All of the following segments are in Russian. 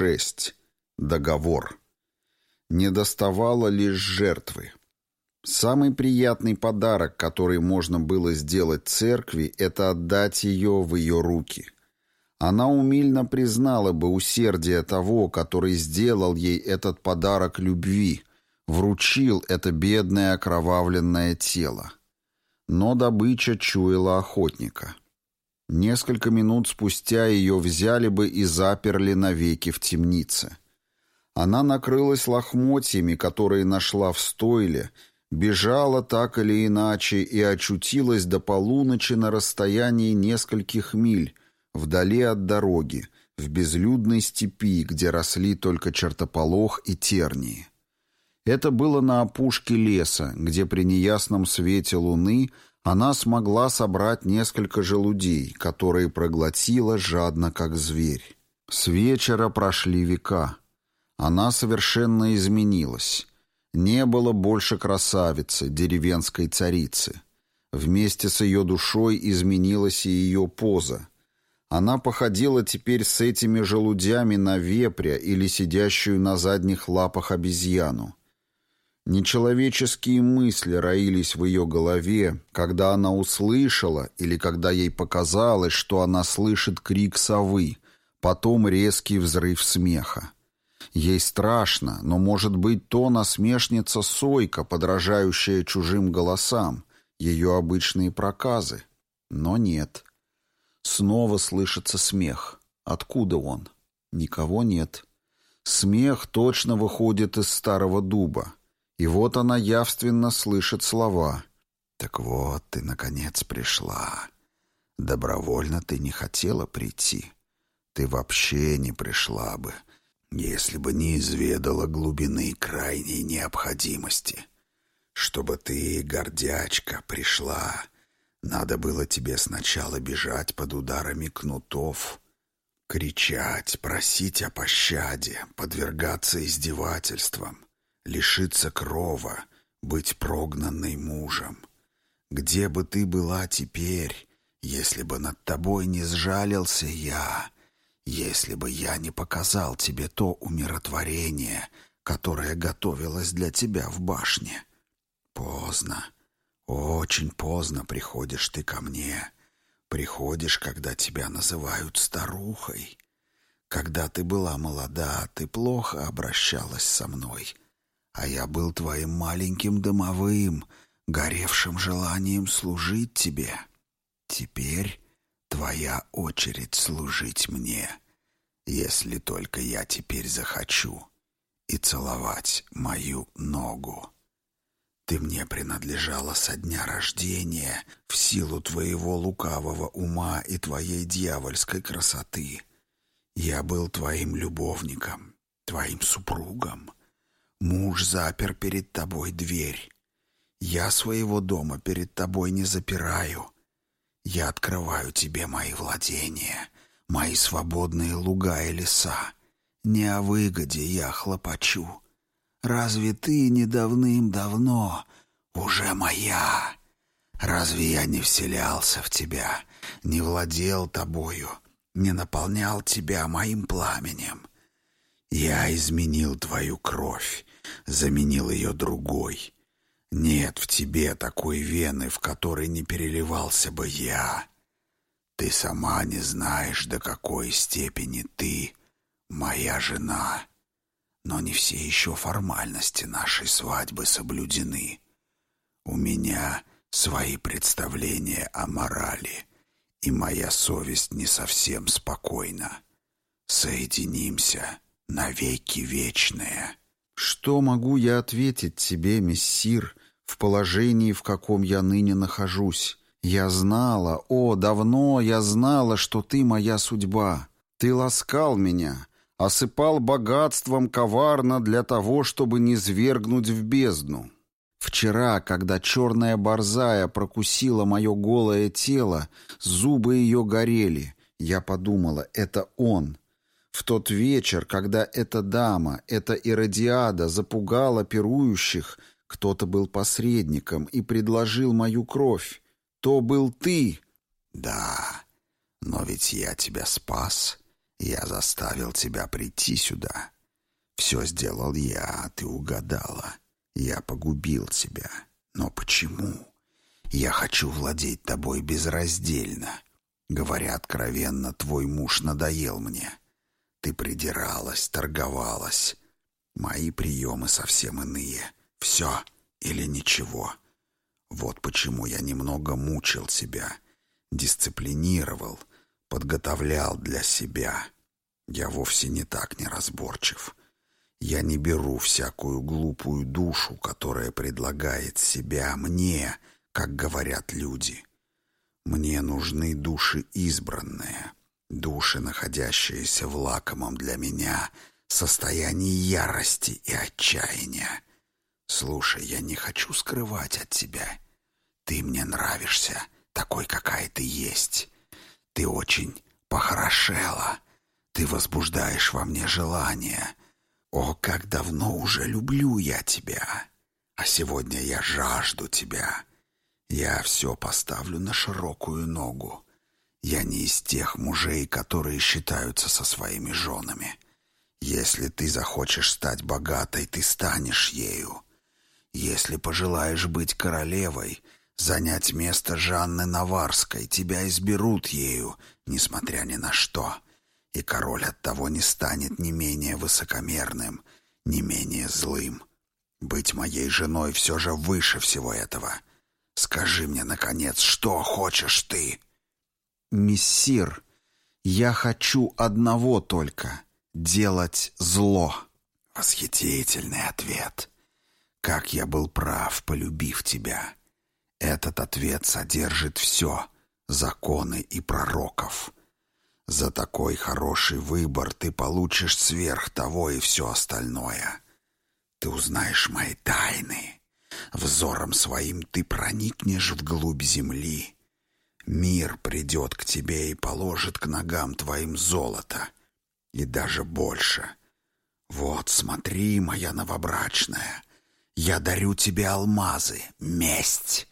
6. Договор. Не доставало лишь жертвы. Самый приятный подарок, который можно было сделать церкви, это отдать ее в ее руки. Она умильно признала бы усердие того, который сделал ей этот подарок любви, вручил это бедное окровавленное тело. Но добыча чуяла охотника. Несколько минут спустя ее взяли бы и заперли навеки в темнице. Она накрылась лохмотьями, которые нашла в стойле, бежала так или иначе и очутилась до полуночи на расстоянии нескольких миль, вдали от дороги, в безлюдной степи, где росли только чертополох и тернии. Это было на опушке леса, где при неясном свете луны она смогла собрать несколько желудей, которые проглотила жадно, как зверь. С вечера прошли века. Она совершенно изменилась. Не было больше красавицы, деревенской царицы. Вместе с ее душой изменилась и ее поза. Она походила теперь с этими желудями на вепря или сидящую на задних лапах обезьяну. Нечеловеческие мысли роились в ее голове, когда она услышала или когда ей показалось, что она слышит крик совы, потом резкий взрыв смеха. Ей страшно, но, может быть, то насмешница Сойка, подражающая чужим голосам, ее обычные проказы. Но нет. Снова слышится смех. Откуда он? Никого нет. Смех точно выходит из старого дуба. И вот она явственно слышит слова. «Так вот, ты, наконец, пришла. Добровольно ты не хотела прийти. Ты вообще не пришла бы, если бы не изведала глубины крайней необходимости. Чтобы ты, гордячка, пришла, надо было тебе сначала бежать под ударами кнутов, кричать, просить о пощаде, подвергаться издевательствам, лишиться крова, быть прогнанной мужем. Где бы ты была теперь, если бы над тобой не сжалился я, если бы я не показал тебе то умиротворение, которое готовилось для тебя в башне. Поздно, очень поздно приходишь ты ко мне. Приходишь, когда тебя называют старухой. Когда ты была молода, ты плохо обращалась со мной, а я был твоим маленьким домовым, горевшим желанием служить тебе. Теперь Твоя очередь служить мне, если только я теперь захочу, и целовать мою ногу. Ты мне принадлежала со дня рождения в силу твоего лукавого ума и твоей дьявольской красоты. Я был твоим любовником, твоим супругом. Муж запер перед тобой дверь. Я своего дома перед тобой не запираю, я открываю тебе мои владения, мои свободные луга и леса. Не о выгоде я хлопочу. Разве ты не давным-давно уже моя? Разве я не вселялся в тебя, не владел тобою, не наполнял тебя моим пламенем? Я изменил твою кровь, заменил ее другой, нет в тебе такой вены, в которой не переливался бы я. Ты сама не знаешь, до какой степени ты моя жена. Но не все еще формальности нашей свадьбы соблюдены. У меня свои представления о морали, и моя совесть не совсем спокойна. Соединимся навеки вечные. Что могу я ответить тебе, мессир, в положении, в каком я ныне нахожусь. Я знала, о, давно я знала, что ты моя судьба. Ты ласкал меня, осыпал богатством коварно для того, чтобы не свергнуть в бездну. Вчера, когда черная борзая прокусила мое голое тело, зубы ее горели. Я подумала, это он. В тот вечер, когда эта дама, эта Иродиада запугала пирующих, кто-то был посредником и предложил мою кровь. То был ты. Да, но ведь я тебя спас. Я заставил тебя прийти сюда. Все сделал я, а ты угадала. Я погубил тебя. Но почему? Я хочу владеть тобой безраздельно. Говоря откровенно, твой муж надоел мне. Ты придиралась, торговалась. Мои приемы совсем иные. Все или ничего. Вот почему я немного мучил себя, дисциплинировал, подготовлял для себя. Я вовсе не так неразборчив. Я не беру всякую глупую душу, которая предлагает себя мне, как говорят люди. Мне нужны души избранные, души, находящиеся в лакомом для меня состоянии ярости и отчаяния. Слушай, я не хочу скрывать от тебя. Ты мне нравишься, такой, какая ты есть. Ты очень похорошела. Ты возбуждаешь во мне желание. О, как давно уже люблю я тебя. А сегодня я жажду тебя. Я все поставлю на широкую ногу. Я не из тех мужей, которые считаются со своими женами. Если ты захочешь стать богатой, ты станешь ею. Если пожелаешь быть королевой, занять место Жанны Наварской, тебя изберут ею, несмотря ни на что. И король от того не станет ни менее высокомерным, ни менее злым. Быть моей женой все же выше всего этого — Скажи мне, наконец, что хочешь ты?» «Мессир, я хочу одного только — делать зло». Восхитительный ответ. Как я был прав, полюбив тебя. Этот ответ содержит все — законы и пророков. За такой хороший выбор ты получишь сверх того и все остальное. Ты узнаешь мои тайны» Взором своим ты проникнешь вглубь земли. Мир придет к тебе и положит к ногам твоим золото. И даже больше. Вот, смотри, моя новобрачная, я дарю тебе алмазы, месть.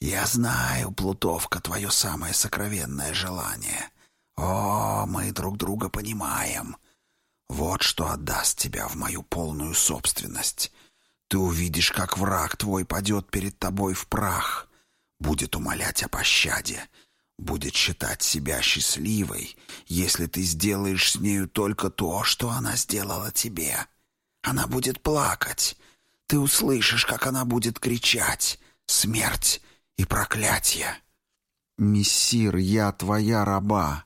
Я знаю, Плутовка, твое самое сокровенное желание. О, мы друг друга понимаем. Вот что отдаст тебя в мою полную собственность. Ты увидишь, как враг твой падет перед тобой в прах, будет умолять о пощаде, будет считать себя счастливой, если ты сделаешь с нею только то, что она сделала тебе. Она будет плакать. Ты услышишь, как она будет кричать «Смерть и проклятие!» «Мессир, я твоя раба.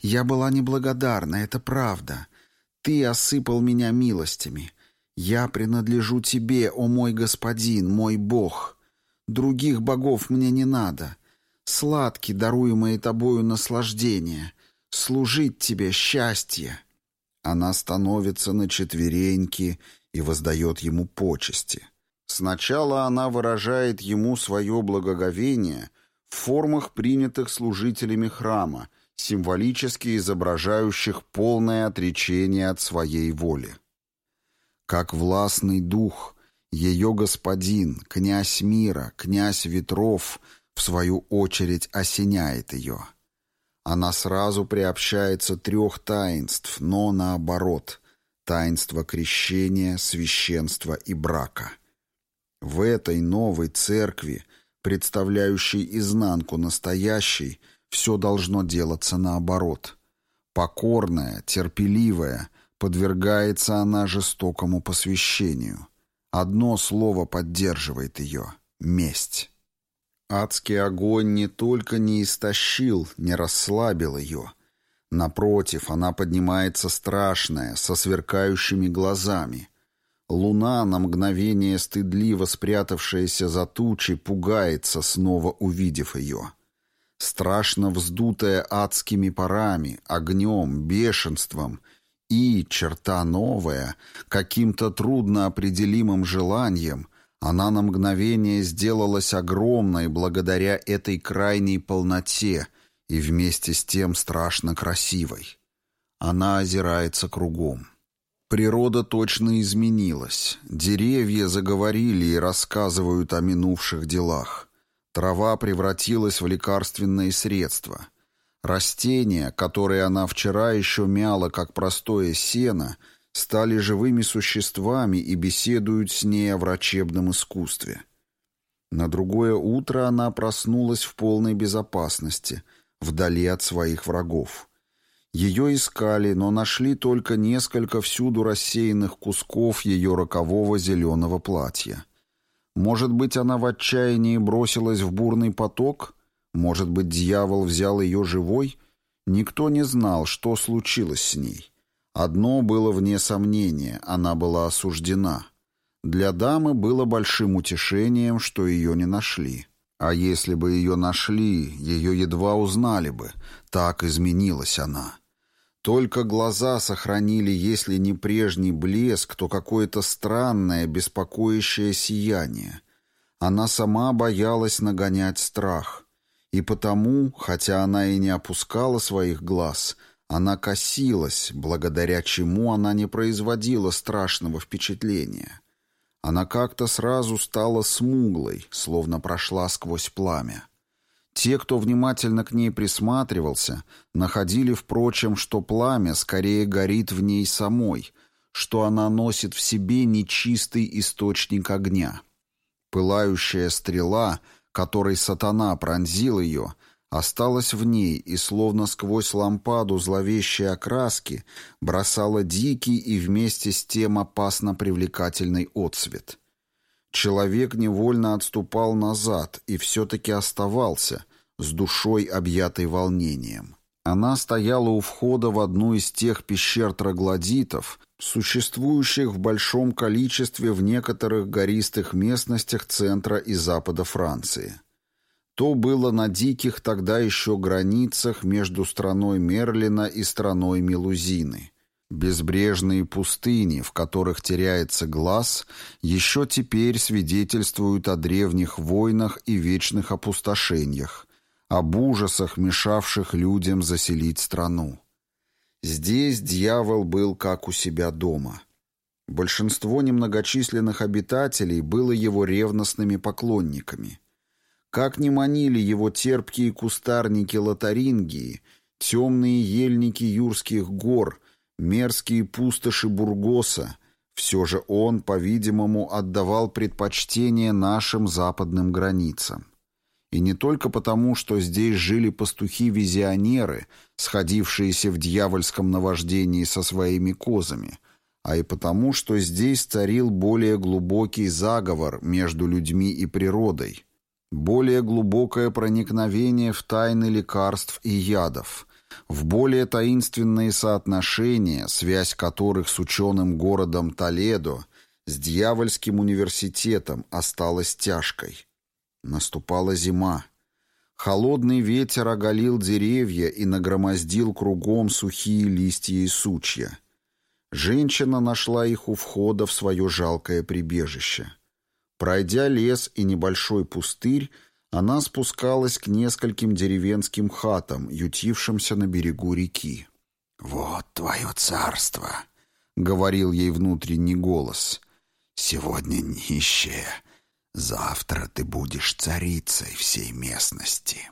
Я была неблагодарна, это правда. Ты осыпал меня милостями. «Я принадлежу тебе, о мой господин, мой бог. Других богов мне не надо. Сладки, даруемые тобою наслаждения. Служить тебе счастье». Она становится на четвереньки и воздает ему почести. Сначала она выражает ему свое благоговение в формах, принятых служителями храма, символически изображающих полное отречение от своей воли. Как властный дух, ее господин, князь мира, князь ветров, в свою очередь осеняет ее. Она сразу приобщается трех таинств, но наоборот – таинство крещения, священства и брака. В этой новой церкви, представляющей изнанку настоящей, все должно делаться наоборот. Покорная, терпеливая, Подвергается она жестокому посвящению. Одно слово поддерживает ее — месть. Адский огонь не только не истощил, не расслабил ее. Напротив, она поднимается страшная, со сверкающими глазами. Луна, на мгновение стыдливо спрятавшаяся за тучи, пугается, снова увидев ее. Страшно вздутая адскими парами, огнем, бешенством — и, черта новая, каким-то трудноопределимым желанием, она на мгновение сделалась огромной благодаря этой крайней полноте и вместе с тем страшно красивой. Она озирается кругом. Природа точно изменилась. Деревья заговорили и рассказывают о минувших делах. Трава превратилась в лекарственные средства — Растения, которые она вчера еще мяла, как простое сено, стали живыми существами и беседуют с ней о врачебном искусстве. На другое утро она проснулась в полной безопасности, вдали от своих врагов. Ее искали, но нашли только несколько всюду рассеянных кусков ее рокового зеленого платья. Может быть, она в отчаянии бросилась в бурный поток? Может быть, дьявол взял ее живой? Никто не знал, что случилось с ней. Одно было вне сомнения — она была осуждена. Для дамы было большим утешением, что ее не нашли. А если бы ее нашли, ее едва узнали бы. Так изменилась она. Только глаза сохранили, если не прежний блеск, то какое-то странное, беспокоящее сияние. Она сама боялась нагонять страх. И потому, хотя она и не опускала своих глаз, она косилась, благодаря чему она не производила страшного впечатления. Она как-то сразу стала смуглой, словно прошла сквозь пламя. Те, кто внимательно к ней присматривался, находили, впрочем, что пламя скорее горит в ней самой, что она носит в себе нечистый источник огня. Пылающая стрела, которой сатана пронзил ее, осталась в ней и, словно сквозь лампаду зловещей окраски, бросала дикий и вместе с тем опасно привлекательный отсвет. Человек невольно отступал назад и все-таки оставался, с душой объятой волнением. Она стояла у входа в одну из тех пещер троглодитов, существующих в большом количестве в некоторых гористых местностях центра и запада Франции. То было на диких тогда еще границах между страной Мерлина и страной Мелузины. Безбрежные пустыни, в которых теряется глаз, еще теперь свидетельствуют о древних войнах и вечных опустошениях, об ужасах, мешавших людям заселить страну. Здесь дьявол был как у себя дома. Большинство немногочисленных обитателей было его ревностными поклонниками – как ни манили его терпкие кустарники Лотарингии, темные ельники юрских гор, мерзкие пустоши Бургоса, все же он, по-видимому, отдавал предпочтение нашим западным границам. И не только потому, что здесь жили пастухи-визионеры, сходившиеся в дьявольском наваждении со своими козами, а и потому, что здесь царил более глубокий заговор между людьми и природой, более глубокое проникновение в тайны лекарств и ядов, в более таинственные соотношения, связь которых с ученым городом Толедо, с дьявольским университетом осталась тяжкой. Наступала зима. Холодный ветер оголил деревья и нагромоздил кругом сухие листья и сучья. Женщина нашла их у входа в свое жалкое прибежище. Пройдя лес и небольшой пустырь, она спускалась к нескольким деревенским хатам, ютившимся на берегу реки. «Вот твое царство», — говорил ей внутренний голос. «Сегодня нищая, завтра ты будешь царицей всей местности».